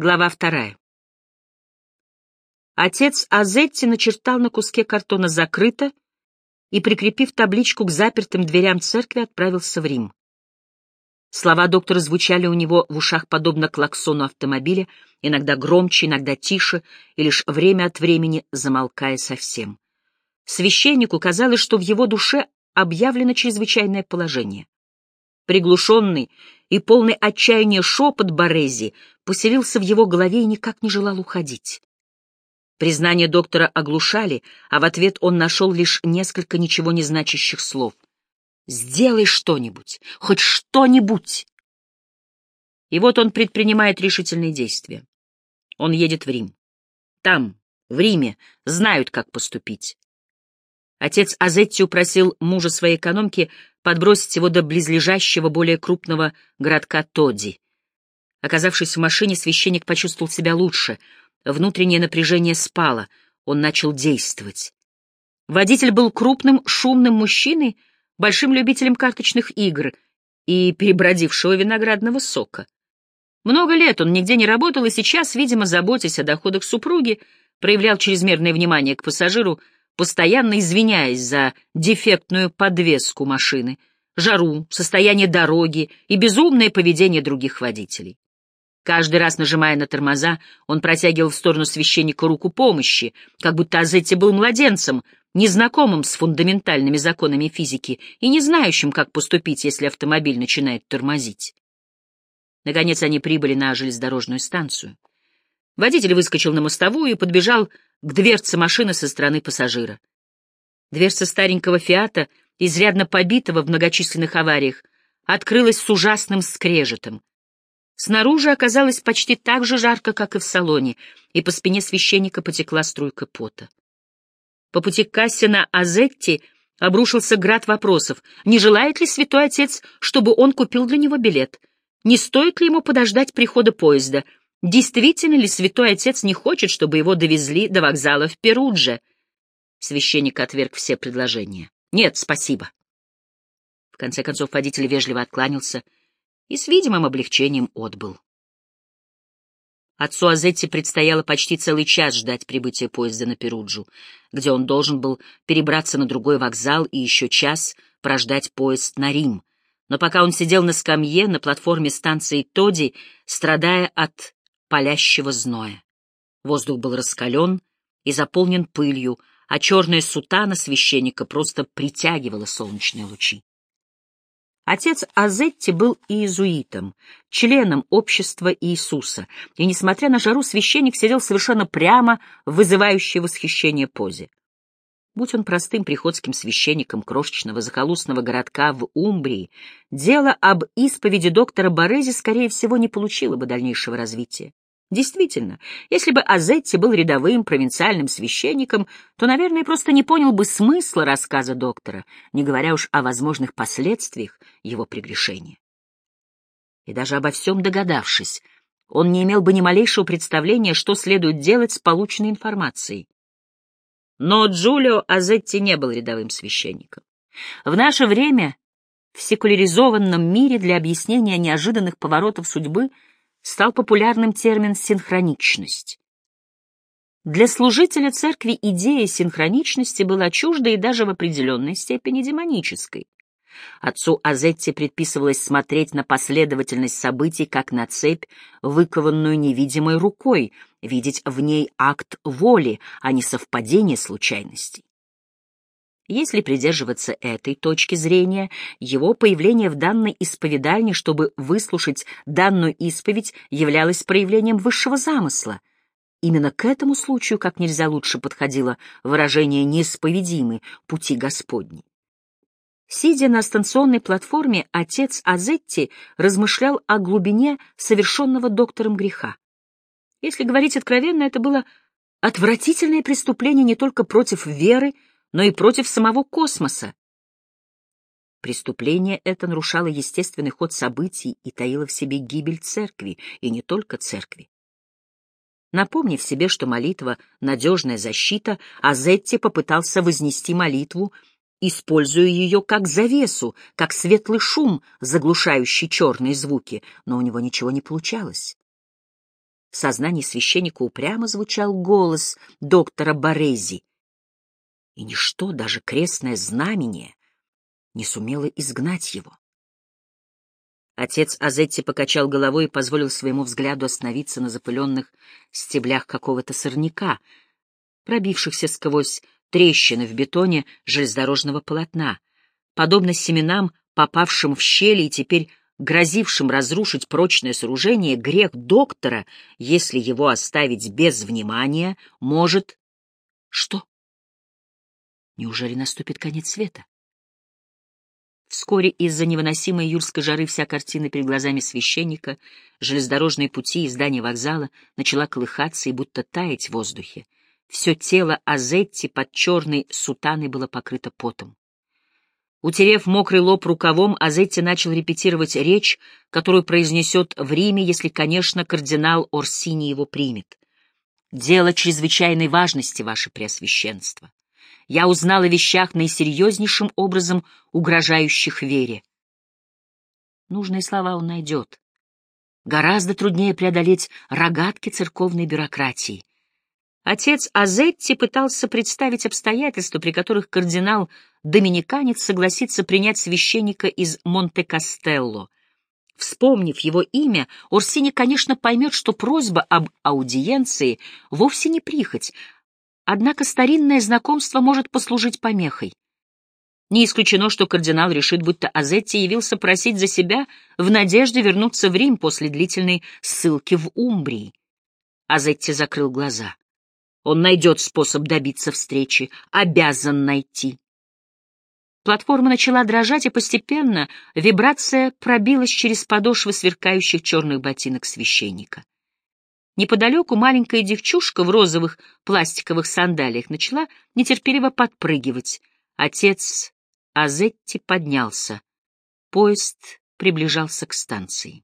Глава вторая. Отец Азетти начертал на куске картона «Закрыто» и, прикрепив табличку к запертым дверям церкви, отправился в Рим. Слова доктора звучали у него в ушах подобно клаксону автомобиля, иногда громче, иногда тише, и лишь время от времени замолкая совсем. Священнику казалось, что в его душе объявлено чрезвычайное положение. Приглушенный и полный отчаяния шепот Борези поселился в его голове и никак не желал уходить. Признания доктора оглушали, а в ответ он нашел лишь несколько ничего не значащих слов. «Сделай что-нибудь! Хоть что-нибудь!» И вот он предпринимает решительные действия. Он едет в Рим. Там, в Риме, знают, как поступить. Отец Азетти упросил мужа своей экономки подбросить его до близлежащего, более крупного городка Тоди. Оказавшись в машине, священник почувствовал себя лучше. Внутреннее напряжение спало, он начал действовать. Водитель был крупным, шумным мужчиной, большим любителем карточных игр и перебродившего виноградного сока. Много лет он нигде не работал и сейчас, видимо, заботясь о доходах супруги, проявлял чрезмерное внимание к пассажиру, постоянно извиняясь за дефектную подвеску машины, жару, состояние дороги и безумное поведение других водителей. Каждый раз, нажимая на тормоза, он протягивал в сторону священника руку помощи, как будто Азетти был младенцем, незнакомым с фундаментальными законами физики и не знающим, как поступить, если автомобиль начинает тормозить. Наконец они прибыли на железнодорожную станцию. Водитель выскочил на мостовую и подбежал к дверце машины со стороны пассажира. Дверца старенького «Фиата», изрядно побитого в многочисленных авариях, открылась с ужасным скрежетом. Снаружи оказалось почти так же жарко, как и в салоне, и по спине священника потекла струйка пота. По пути к кассе на Азетти обрушился град вопросов. Не желает ли святой отец, чтобы он купил для него билет? Не стоит ли ему подождать прихода поезда — Действительно ли святой отец не хочет, чтобы его довезли до вокзала в Перудже? Священник отверг все предложения. Нет, спасибо. В конце концов водитель вежливо откланялся и с видимым облегчением отбыл. Отцу Азетти предстояло почти целый час ждать прибытия поезда на Перуджу, где он должен был перебраться на другой вокзал и еще час прождать поезд на Рим. Но пока он сидел на скамье на платформе станции Тоди, страдая от палящего зноя. Воздух был раскален и заполнен пылью, а черная сутана священника просто притягивала солнечные лучи. Отец Азетти был иезуитом, членом общества Иисуса, и, несмотря на жару, священник сидел совершенно прямо вызывающей восхищение позе. Будь он простым приходским священником крошечного захолустного городка в Умбрии, дело об исповеди доктора Борези, скорее всего, не получило бы дальнейшего развития. Действительно, если бы Азетти был рядовым провинциальным священником, то, наверное, просто не понял бы смысла рассказа доктора, не говоря уж о возможных последствиях его прегрешения. И даже обо всем догадавшись, он не имел бы ни малейшего представления, что следует делать с полученной информацией. Но Джулио Азетти не был рядовым священником. В наше время в секуляризованном мире для объяснения неожиданных поворотов судьбы стал популярным термин «синхроничность». Для служителя церкви идея синхроничности была чужда и даже в определенной степени демонической. Отцу Азетти предписывалось смотреть на последовательность событий как на цепь, выкованную невидимой рукой, видеть в ней акт воли, а не совпадение случайностей. Если придерживаться этой точки зрения, его появление в данной исповедальне, чтобы выслушать данную исповедь, являлось проявлением высшего замысла. Именно к этому случаю как нельзя лучше подходило выражение «неисповедимы пути Господни». Сидя на станционной платформе, отец Азетти размышлял о глубине совершенного доктором греха. Если говорить откровенно, это было отвратительное преступление не только против веры, но и против самого космоса. Преступление это нарушало естественный ход событий и таило в себе гибель церкви, и не только церкви. Напомнив себе, что молитва — надежная защита, Азетти попытался вознести молитву используя ее как завесу, как светлый шум, заглушающий черные звуки, но у него ничего не получалось. В сознании священника упрямо звучал голос доктора Борези, и ничто, даже крестное знамение, не сумело изгнать его. Отец Азетти покачал головой и позволил своему взгляду остановиться на запыленных стеблях какого-то сорняка, пробившихся сквозь трещины в бетоне железнодорожного полотна. Подобно семенам, попавшим в щели и теперь грозившим разрушить прочное сооружение, грех доктора, если его оставить без внимания, может... Что? Неужели наступит конец света? Вскоре из-за невыносимой июльской жары вся картина перед глазами священника, железнодорожные пути и здание вокзала начала колыхаться и будто таять в воздухе. Все тело Азетти под черной сутаной было покрыто потом. Утерев мокрый лоб рукавом, Азетти начал репетировать речь, которую произнесет в Риме, если, конечно, кардинал Орсини его примет. «Дело чрезвычайной важности, ваше преосвященство я узнал о вещах наисерьезнейшим образом угрожающих вере. Нужные слова он найдет. Гораздо труднее преодолеть рогатки церковной бюрократии. Отец Азетти пытался представить обстоятельства, при которых кардинал-доминиканец согласится принять священника из Монте-Кастелло. Вспомнив его имя, Орсини, конечно, поймет, что просьба об аудиенции вовсе не прихоть, Однако старинное знакомство может послужить помехой. Не исключено, что кардинал решит, будто Азетти явился просить за себя в надежде вернуться в Рим после длительной ссылки в Умбрии. Азетти закрыл глаза. Он найдет способ добиться встречи, обязан найти. Платформа начала дрожать, и постепенно вибрация пробилась через подошвы сверкающих черных ботинок священника. Неподалеку маленькая девчушка в розовых пластиковых сандалиях начала нетерпеливо подпрыгивать. Отец Азетти поднялся. Поезд приближался к станции.